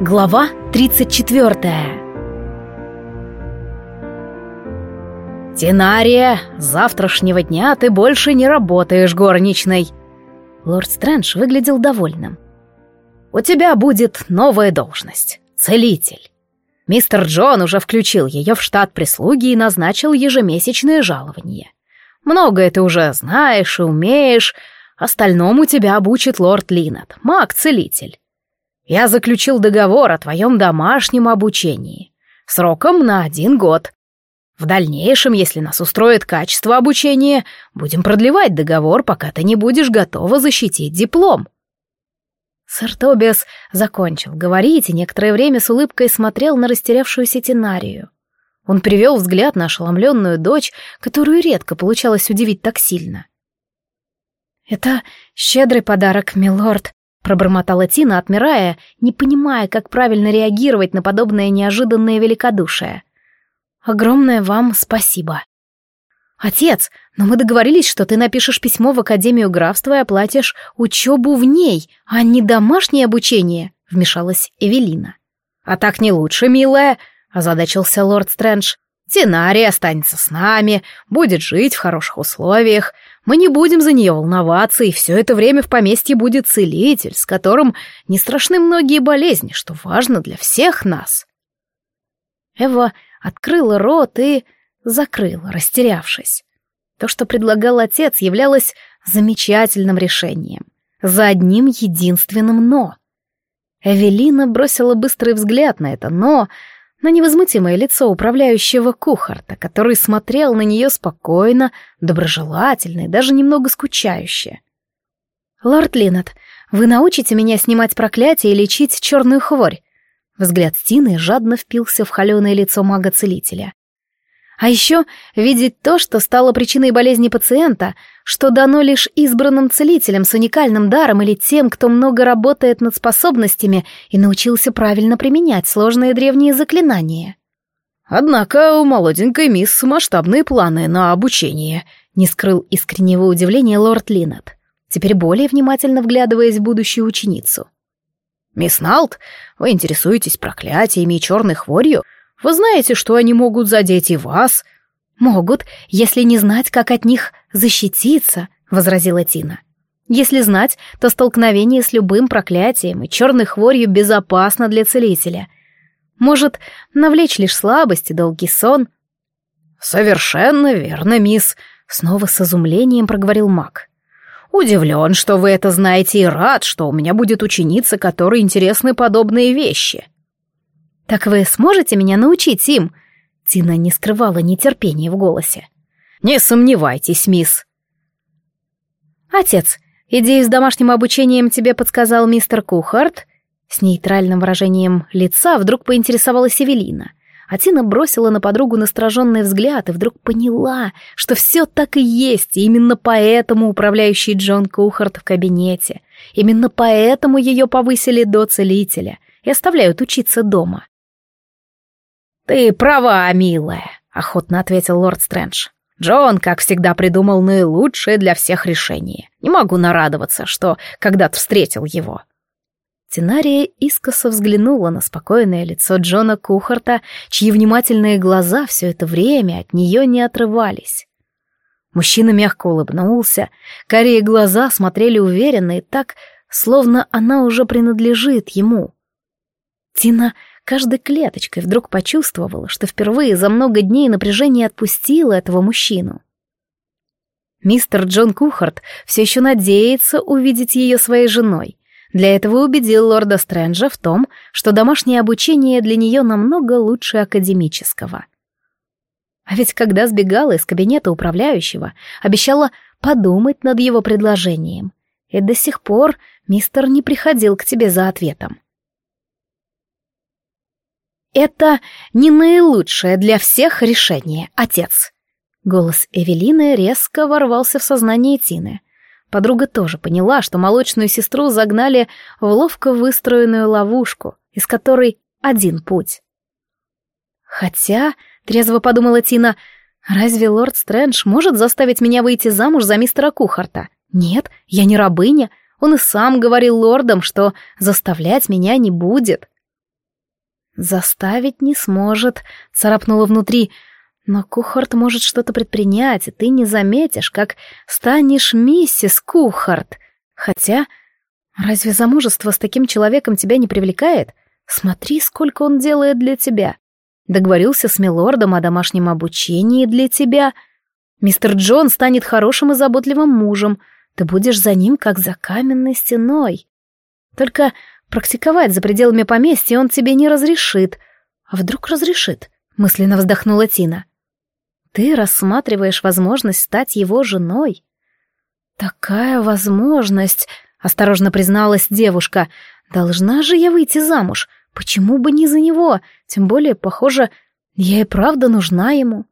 Глава 34 «Тинария, с завтрашнего дня ты больше не работаешь горничной!» Лорд Стрэндж выглядел довольным. «У тебя будет новая должность — целитель. Мистер Джон уже включил ее в штат прислуги и назначил ежемесячное жалование. Многое ты уже знаешь и умеешь, остальному тебя обучит лорд Линнет, маг-целитель. Я заключил договор о твоем домашнем обучении. Сроком на один год. В дальнейшем, если нас устроит качество обучения, будем продлевать договор, пока ты не будешь готова защитить диплом. Сэр Тобиас закончил говорить и некоторое время с улыбкой смотрел на растерявшуюся Тинарию. Он привел взгляд на ошеломленную дочь, которую редко получалось удивить так сильно. «Это щедрый подарок, милорд», Пробормотала Тина, отмирая, не понимая, как правильно реагировать на подобное неожиданное великодушие. «Огромное вам спасибо». «Отец, но мы договорились, что ты напишешь письмо в Академию графства и оплатишь учебу в ней, а не домашнее обучение», — вмешалась Эвелина. «А так не лучше, милая», — озадачился лорд Стрэндж. «Тинари останется с нами, будет жить в хороших условиях, мы не будем за нее волноваться, и все это время в поместье будет целитель, с которым не страшны многие болезни, что важно для всех нас. Эва открыла рот и закрыла, растерявшись. То, что предлагал отец, являлось замечательным решением. За одним единственным «но». Эвелина бросила быстрый взгляд на это «но», на невозмутимое лицо управляющего кухарта, который смотрел на нее спокойно, доброжелательно и даже немного скучающе. «Лорд Линнет, вы научите меня снимать проклятие и лечить черную хворь?» Взгляд Стины жадно впился в холеное лицо мага-целителя. А еще видеть то, что стало причиной болезни пациента, что дано лишь избранным целителям с уникальным даром или тем, кто много работает над способностями и научился правильно применять сложные древние заклинания. Однако у молоденькой мисс масштабные планы на обучение, не скрыл искреннего удивления лорд Линнет, теперь более внимательно вглядываясь в будущую ученицу. «Мисс Налт, вы интересуетесь проклятиями и черной хворью?» Вы знаете, что они могут задеть и вас?» «Могут, если не знать, как от них защититься», — возразила Тина. «Если знать, то столкновение с любым проклятием и черной хворью безопасно для целителя. Может, навлечь лишь слабость и долгий сон». «Совершенно верно, мисс», — снова с изумлением проговорил маг. «Удивлен, что вы это знаете и рад, что у меня будет ученица, которой интересны подобные вещи». «Так вы сможете меня научить им?» Тина не скрывала нетерпения в голосе. «Не сомневайтесь, мисс». «Отец, идею с домашним обучением тебе подсказал мистер Кухарт?» С нейтральным выражением лица вдруг поинтересовалась Эвелина. А Тина бросила на подругу настороженный взгляд и вдруг поняла, что все так и есть, и именно поэтому управляющий Джон Кухарт в кабинете. Именно поэтому ее повысили до целителя и оставляют учиться дома. «Ты права, милая», — охотно ответил лорд Стрэндж. «Джон, как всегда, придумал наилучшее для всех решение. Не могу нарадоваться, что когда-то встретил его». Тинария искоса взглянула на спокойное лицо Джона Кухарта, чьи внимательные глаза все это время от нее не отрывались. Мужчина мягко улыбнулся, карие глаза смотрели уверенно и так, словно она уже принадлежит ему. Тина каждой клеточкой вдруг почувствовала, что впервые за много дней напряжение отпустило этого мужчину. Мистер Джон Кухарт все еще надеется увидеть ее своей женой. Для этого убедил лорда Стрэнджа в том, что домашнее обучение для нее намного лучше академического. А ведь когда сбегала из кабинета управляющего, обещала подумать над его предложением. И до сих пор мистер не приходил к тебе за ответом. «Это не наилучшее для всех решение, отец». Голос Эвелины резко ворвался в сознание Тины. Подруга тоже поняла, что молочную сестру загнали в ловко выстроенную ловушку, из которой один путь. Хотя, трезво подумала Тина, разве лорд Стрэндж может заставить меня выйти замуж за мистера Кухарта? Нет, я не рабыня. Он и сам говорил лордам, что заставлять меня не будет. «Заставить не сможет», — царапнула внутри. «Но Кухарт может что-то предпринять, и ты не заметишь, как станешь миссис Кухарт. Хотя, разве замужество с таким человеком тебя не привлекает? Смотри, сколько он делает для тебя. Договорился с милордом о домашнем обучении для тебя. Мистер Джон станет хорошим и заботливым мужем. Ты будешь за ним, как за каменной стеной. Только практиковать за пределами поместья он тебе не разрешит. А вдруг разрешит? Мысленно вздохнула Тина. Ты рассматриваешь возможность стать его женой? Такая возможность, осторожно призналась девушка. Должна же я выйти замуж. Почему бы не за него? Тем более, похоже, я и правда нужна ему.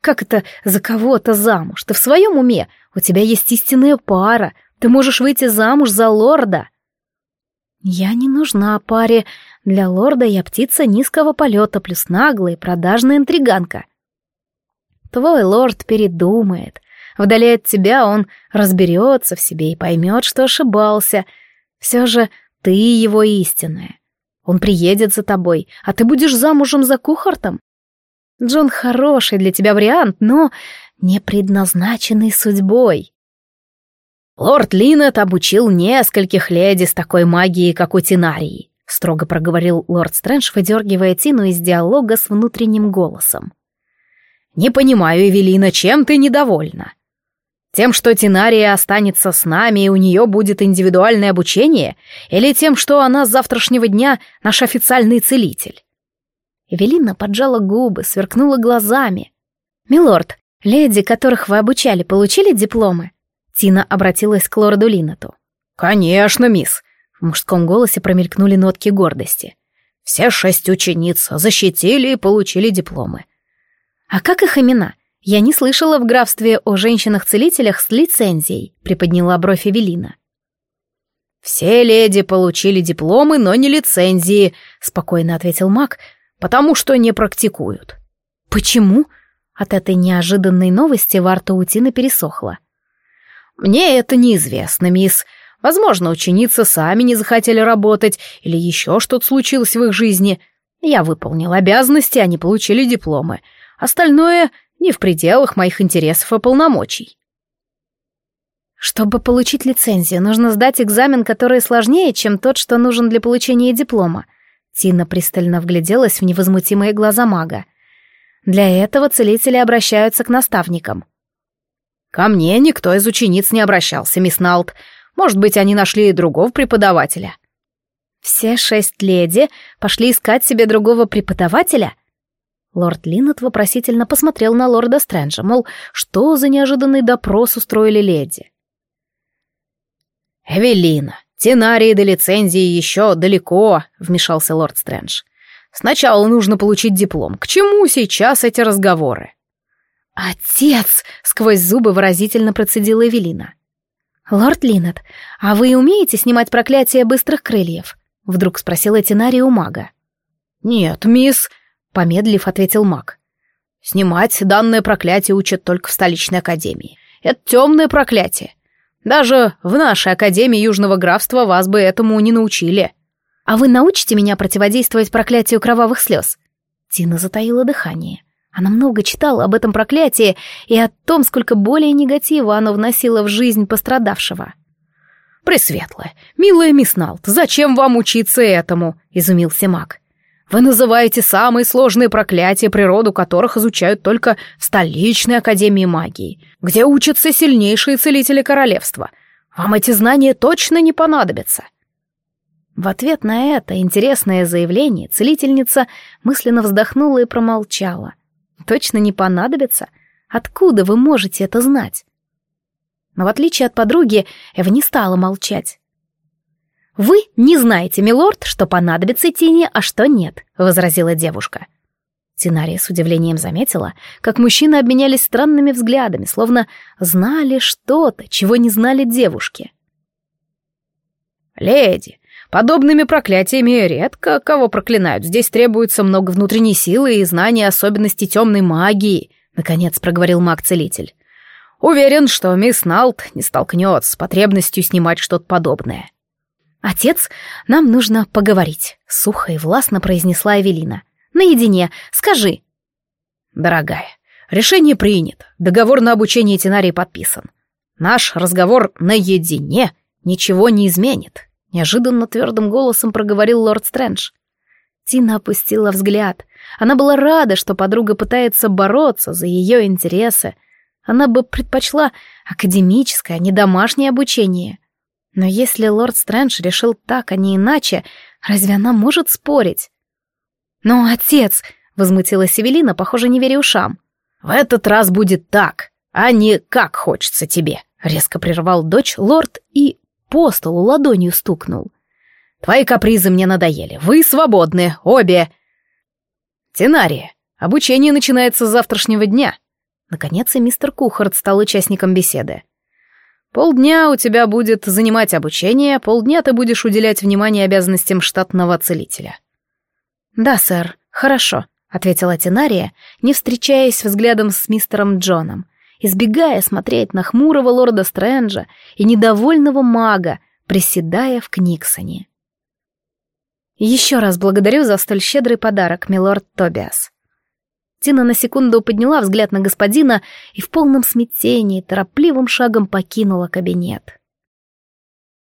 Как это за кого-то замуж? Ты в своем уме? У тебя есть истинная пара. Ты можешь выйти замуж за лорда. Я не нужна паре. Для лорда я птица низкого полета, плюс наглая и продажная интриганка. Твой лорд передумает. Вдали от тебя он разберется в себе и поймет, что ошибался. Все же ты его истинная. Он приедет за тобой, а ты будешь замужем за Кухартом. Джон хороший для тебя вариант, но не предназначенный судьбой. Лорд Линнет обучил нескольких леди с такой магией, как у Тинарии, строго проговорил лорд Стрэндж, выдергивая Тину из диалога с внутренним голосом. «Не понимаю, Эвелина, чем ты недовольна? Тем, что Тинария останется с нами и у нее будет индивидуальное обучение, или тем, что она с завтрашнего дня наш официальный целитель? Эвелина поджала губы, сверкнула глазами. «Милорд, леди, которых вы обучали, получили дипломы?» Тина обратилась к лорду Линнету. «Конечно, мисс!» В мужском голосе промелькнули нотки гордости. «Все шесть учениц защитили и получили дипломы». «А как их имена? «Я не слышала в графстве о женщинах-целителях с лицензией», — приподняла бровь Эвелина. «Все леди получили дипломы, но не лицензии», — спокойно ответил маг, «потому что не практикуют». «Почему?» От этой неожиданной новости во рту Утины пересохла. «Мне это неизвестно, мисс. Возможно, ученицы сами не захотели работать, или еще что-то случилось в их жизни. Я выполнил обязанности, они получили дипломы. Остальное не в пределах моих интересов и полномочий. Чтобы получить лицензию, нужно сдать экзамен, который сложнее, чем тот, что нужен для получения диплома. Тина пристально вгляделась в невозмутимые глаза мага. Для этого целители обращаются к наставникам. «Ко мне никто из учениц не обращался, мисс Налт. Может быть, они нашли и другого преподавателя». «Все шесть леди пошли искать себе другого преподавателя?» Лорд Линнет вопросительно посмотрел на лорда Стрэнджа, мол, что за неожиданный допрос устроили леди. «Эвелина, тенарии до лицензии еще далеко», — вмешался лорд Стрэндж. «Сначала нужно получить диплом. К чему сейчас эти разговоры?» «Отец!» — сквозь зубы выразительно процедила Эвелина. «Лорд Линнет, а вы умеете снимать проклятие быстрых крыльев?» — вдруг спросила Тенария у мага. «Нет, мисс», Помедлив, ответил маг. Снимать данное проклятие учат только в столичной академии. Это темное проклятие. Даже в нашей академии Южного графства вас бы этому не научили. А вы научите меня противодействовать проклятию кровавых слез? Тина затаила дыхание. Она много читала об этом проклятии и о том, сколько более негатива оно вносило в жизнь пострадавшего. «Пресветлая, милая мисс Налт, зачем вам учиться этому?» — изумился маг. Вы называете самые сложные проклятия, природу которых изучают только в столичной академии магии, где учатся сильнейшие целители королевства. Вам эти знания точно не понадобятся. В ответ на это интересное заявление целительница мысленно вздохнула и промолчала. Точно не понадобится? Откуда вы можете это знать? Но в отличие от подруги, Эва не стала молчать. «Вы не знаете, милорд, что понадобится Тине, а что нет», — возразила девушка. Тинария с удивлением заметила, как мужчины обменялись странными взглядами, словно знали что-то, чего не знали девушки. «Леди, подобными проклятиями редко кого проклинают. Здесь требуется много внутренней силы и знания особенностей темной магии», — наконец проговорил маг-целитель. «Уверен, что мисс Налт не столкнется с потребностью снимать что-то подобное». «Отец, нам нужно поговорить», — сухо и властно произнесла Эвелина. «Наедине. Скажи». «Дорогая, решение принято. Договор на обучение Тинарии подписан. Наш разговор наедине ничего не изменит», — неожиданно твердым голосом проговорил лорд Стрэндж. Тина опустила взгляд. Она была рада, что подруга пытается бороться за ее интересы. Она бы предпочла академическое, а не домашнее обучение. Но если лорд Стрэндж решил так, а не иначе, разве она может спорить? «Но, отец!» — возмутилась Эвелина, похоже, не веря ушам. «В этот раз будет так, а не как хочется тебе», — резко прервал дочь лорд и по столу ладонью стукнул. «Твои капризы мне надоели. Вы свободны, обе!» «Тенария, обучение начинается с завтрашнего дня». Наконец и мистер Кухарт стал участником беседы. Полдня у тебя будет занимать обучение, полдня ты будешь уделять внимание обязанностям штатного целителя. Да, сэр, хорошо, ответила Тинария, не встречаясь взглядом с мистером Джоном, избегая смотреть на хмурого лорда Стрэнджа и недовольного мага, приседая в Книксоне. Еще раз благодарю за столь щедрый подарок, милорд Тобиас. Тина на секунду подняла взгляд на господина и в полном смятении торопливым шагом покинула кабинет.